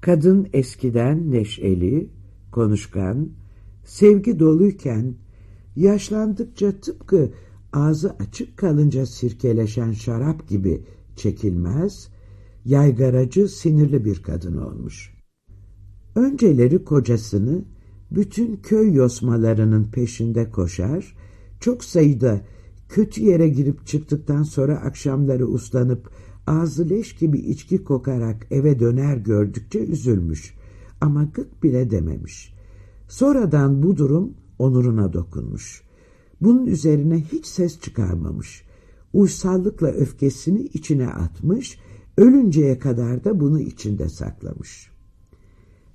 Kadın eskiden neşeli, konuşkan, sevgi doluyken yaşlandıkça tıpkı ağzı açık kalınca sirkeleşen şarap gibi çekilmez, yaygaracı, sinirli bir kadın olmuş. Önceleri kocasını bütün köy yosmalarının peşinde koşar, çok sayıda kötü yere girip çıktıktan sonra akşamları uslanıp ağzı leş gibi içki kokarak eve döner gördükçe üzülmüş ama gık bile dememiş. Sonradan bu durum onuruna dokunmuş. Bunun üzerine hiç ses çıkarmamış. Uysallıkla öfkesini içine atmış, ölünceye kadar da bunu içinde saklamış.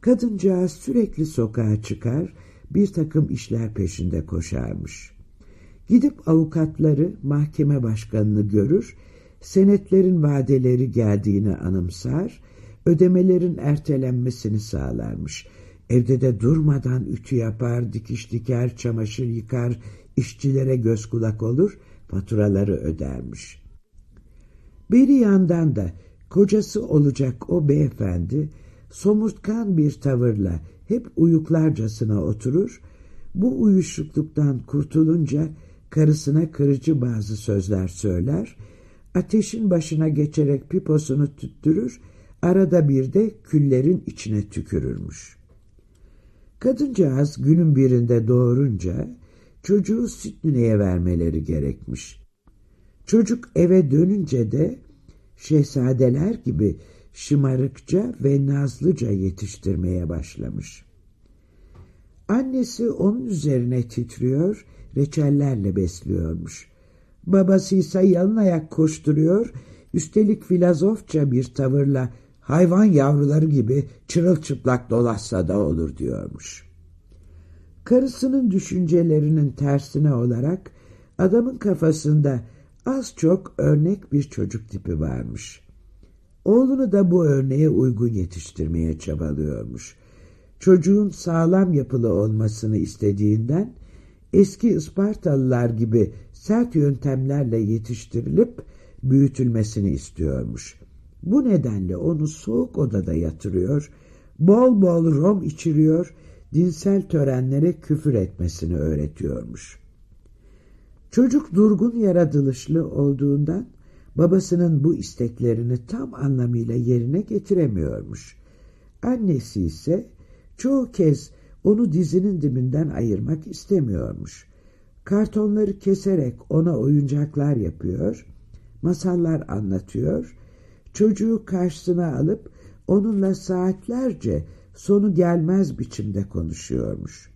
Kadıncağız sürekli sokağa çıkar, bir takım işler peşinde koşarmış. Gidip avukatları, mahkeme başkanını görür, senetlerin vadeleri geldiğini anımsar, ödemelerin ertelenmesini sağlarmış. Evde de durmadan ütü yapar, dikiş diker, çamaşır yıkar, işçilere göz kulak olur, faturaları ödermiş. Bir yandan da kocası olacak o beyefendi, somurtkan bir tavırla hep uyuklarcasına oturur, bu uyuşukluktan kurtulunca karısına kırıcı bazı sözler söyler, ateşin başına geçerek piposunu tüttürür, arada bir de küllerin içine tükürürmüş. Kadıncağız günün birinde doğurunca çocuğu süt vermeleri gerekmiş. Çocuk eve dönünce de şehzadeler gibi şımarıkça ve nazlıca yetiştirmeye başlamış. Annesi onun üzerine titriyor, reçellerle besliyormuş. Babası ise yalın ayak koşturuyor, üstelik filozofça bir tavırla hayvan yavruları gibi çırılçıplak dolaşsa da olur diyormuş. Karısının düşüncelerinin tersine olarak adamın kafasında az çok örnek bir çocuk tipi varmış. Oğlunu da bu örneğe uygun yetiştirmeye çabalıyormuş. Çocuğun sağlam yapılı olmasını istediğinden eski Ispartalılar gibi sert yöntemlerle yetiştirilip büyütülmesini istiyormuş. Bu nedenle onu soğuk odada yatırıyor, bol bol rom içiriyor, dinsel törenlere küfür etmesini öğretiyormuş. Çocuk durgun yaratılışlı olduğundan babasının bu isteklerini tam anlamıyla yerine getiremiyormuş. Annesi ise çoğu kez onu dizinin dibinden ayırmak istemiyormuş. Kartonları keserek ona oyuncaklar yapıyor, masallar anlatıyor, çocuğu karşısına alıp onunla saatlerce sonu gelmez biçimde konuşuyormuş.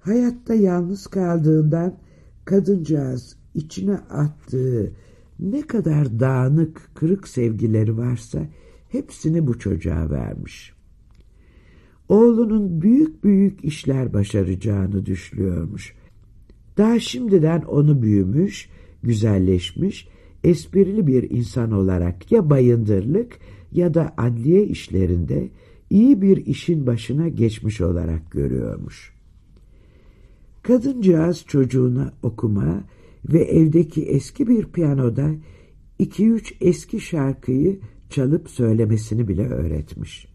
Hayatta yalnız kaldığından kadıncağız içine attığı ne kadar dağınık, kırık sevgileri varsa hepsini bu çocuğa vermiş. Oğlunun büyük büyük işler başaracağını düşlüyormuş. Daha şimdiden onu büyümüş, güzelleşmiş, esprili bir insan olarak ya bayındırlık ya da adliye işlerinde iyi bir işin başına geçmiş olarak görüyormuş. Kadıncağız çocuğuna okuma ve evdeki eski bir piyanoda iki üç eski şarkıyı çalıp söylemesini bile öğretmiş.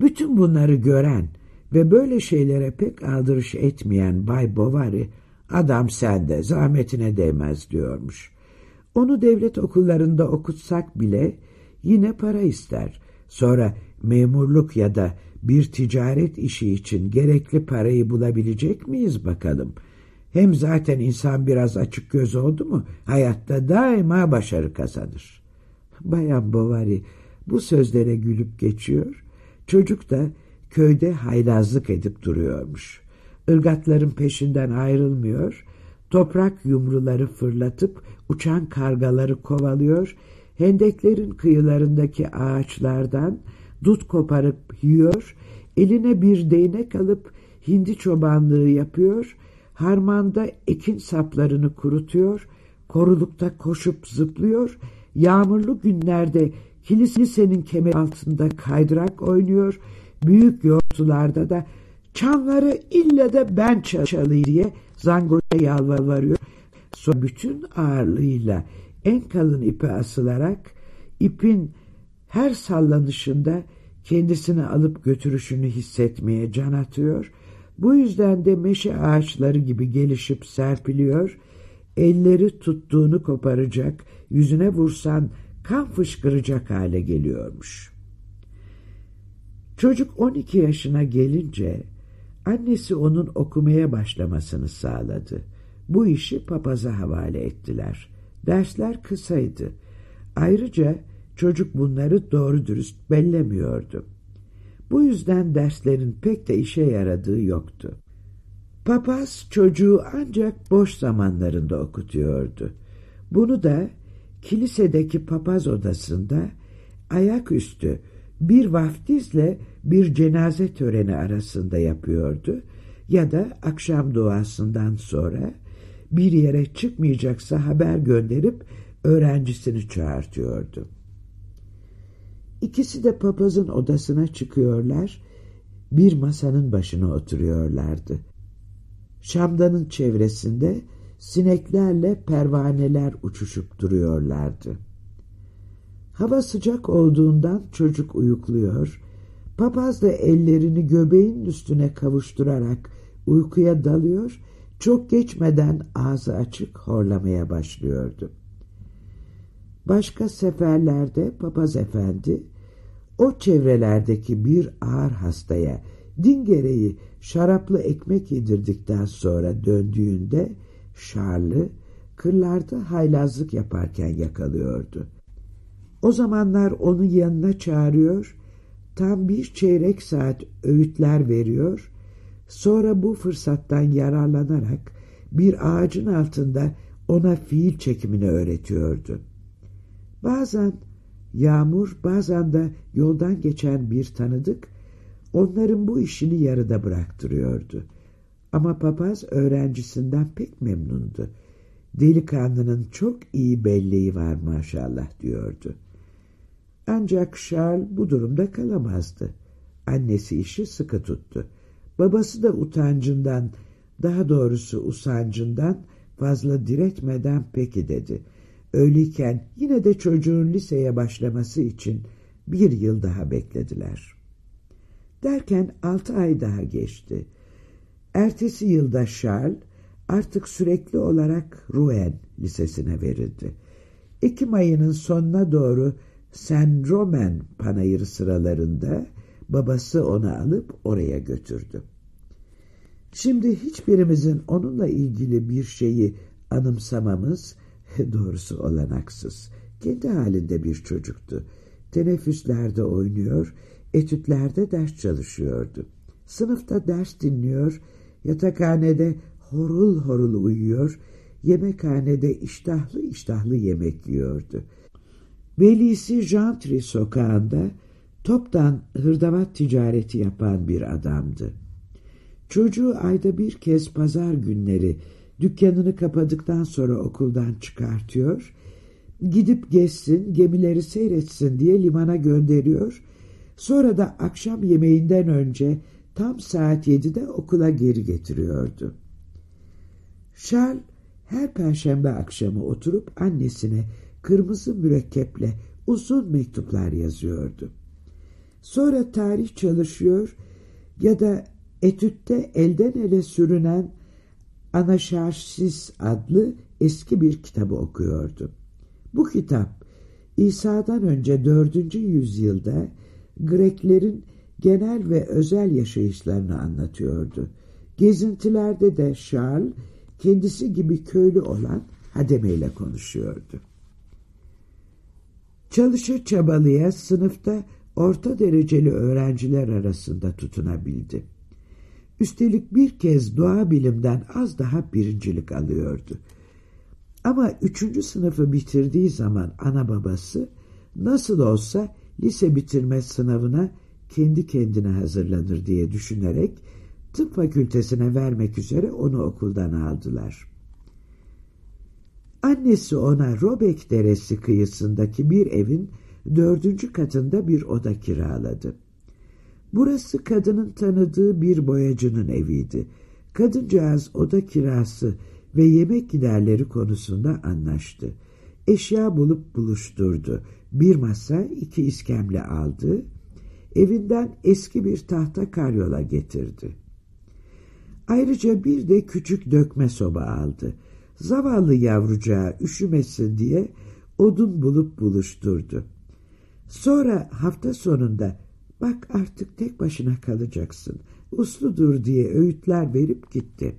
Bütün bunları gören ve böyle şeylere pek aldırış etmeyen Bay Bovary, adam sende zahmetine değmez diyormuş. Onu devlet okullarında okutsak bile yine para ister. Sonra memurluk ya da bir ticaret işi için gerekli parayı bulabilecek miyiz bakalım. Hem zaten insan biraz açık göz oldu mu hayatta daima başarı kazanır. Bayan Bovary bu sözlere gülüp geçiyor. Çocuk da köyde haylazlık edip duruyormuş. Irgatların peşinden ayrılmıyor, toprak yumruları fırlatıp uçan kargaları kovalıyor, hendeklerin kıyılarındaki ağaçlardan dut koparıp yiyor, eline bir değnek alıp hindi çobanlığı yapıyor, harmanda ekin saplarını kurutuyor, korulukta koşup zıplıyor, yağmurlu günlerde kilisenin kemer altında kaydırak oynuyor, büyük yortularda da çanları ille de ben çalayım diye zangoya yalvarıyor. Sonra bütün ağırlığıyla en kalın ipe asılarak ipin her sallanışında kendisini alıp götürüşünü hissetmeye can atıyor, bu yüzden de meşe ağaçları gibi gelişip serpiliyor, elleri tuttuğunu koparacak, yüzüne vursan kan fışkıracak hale geliyormuş. Çocuk 12 yaşına gelince annesi onun okumaya başlamasını sağladı. Bu işi papaza havale ettiler. Dersler kısaydı. Ayrıca çocuk bunları doğru dürüst bellemiyordu. Bu yüzden derslerin pek de işe yaradığı yoktu. Papaz çocuğu ancak boş zamanlarında okutuyordu. Bunu da kilisedeki papaz odasında ayaküstü bir vaftizle bir cenaze töreni arasında yapıyordu ya da akşam duasından sonra bir yere çıkmayacaksa haber gönderip öğrencisini çağırtıyordu. İkisi de papazın odasına çıkıyorlar, bir masanın başına oturuyorlardı. Şamdanın çevresinde sineklerle pervaneler uçuşup duruyorlardı. Hava sıcak olduğundan çocuk uyukluyor, papaz da ellerini göbeğin üstüne kavuşturarak uykuya dalıyor, çok geçmeden ağzı açık horlamaya başlıyordu. Başka seferlerde papaz efendi o çevrelerdeki bir ağır hastaya din gereği şaraplı ekmek yedirdikten sonra döndüğünde Şarlı kırlarda haylazlık yaparken yakalıyordu. O zamanlar onu yanına çağırıyor, tam bir çeyrek saat öğütler veriyor, sonra bu fırsattan yararlanarak bir ağacın altında ona fiil çekimini öğretiyordu. Bazen yağmur, bazen de yoldan geçen bir tanıdık onların bu işini yarıda bıraktırıyordu. Ama papaz öğrencisinden pek memnundu. Delikanlının çok iyi belleği var maşallah diyordu. Ancak Charles bu durumda kalamazdı. Annesi işi sıkı tuttu. Babası da utancından, daha doğrusu usancından fazla diretmeden peki dedi. Öyleyken yine de çocuğun liseye başlaması için bir yıl daha beklediler. Derken altı ay daha geçti. Ertesi yılda Charles artık sürekli olarak Rouen Lisesi'ne verildi. Ekim ayının sonuna doğru Saint Romain panayırı sıralarında babası onu alıp oraya götürdü. Şimdi hiçbirimizin onunla ilgili bir şeyi anımsamamız doğrusu olanaksız. Kendi halinde bir çocuktu. Teneffüslerde oynuyor, etütlerde ders çalışıyordu. Sınıfta ders dinliyor, yatakhanede horul horul uyuyor, yemekhanede iştahlı iştahlı yemek yiyordu. Velisi Jantri sokağında toptan hırdavat ticareti yapan bir adamdı. Çocuğu ayda bir kez pazar günleri dükkanını kapadıktan sonra okuldan çıkartıyor, gidip gezsin, gemileri seyretsin diye limana gönderiyor, sonra da akşam yemeğinden önce tam saat yedide okula geri getiriyordu. Charles her perşembe akşamı oturup annesine kırmızı mürekkeple uzun mektuplar yazıyordu. Sonra tarih çalışıyor ya da etütte elden ele sürünen Anaşarsis adlı eski bir kitabı okuyordu. Bu kitap İsa'dan önce 4. yüzyılda Greklerin genel ve özel yaşayışlarını anlatıyordu. Gezintilerde de Charles kendisi gibi köylü olan Hademe ile konuşuyordu. Çalışa çabalıya sınıfta orta dereceli öğrenciler arasında tutunabildi. Üstelik bir kez doğa bilimden az daha birincilik alıyordu. Ama üçüncü sınıfı bitirdiği zaman ana babası nasıl olsa lise bitirme sınavına kendi kendine hazırlanır diye düşünerek tıp fakültesine vermek üzere onu okuldan aldılar. Annesi ona Robek Deresi kıyısındaki bir evin dördüncü katında bir oda kiraladı. Burası kadının tanıdığı bir boyacının eviydi. Kadıncağız oda kirası ve yemek giderleri konusunda anlaştı. Eşya bulup buluşturdu. Bir masa, iki iskemle aldı. Evinden eski bir tahta karyola getirdi. Ayrıca bir de küçük dökme soba aldı. Zavallı yavrucağı üşümesin diye odun bulup buluşturdu. Sonra hafta sonunda bak artık tek başına kalacaksın, usludur diye öğütler verip gitti.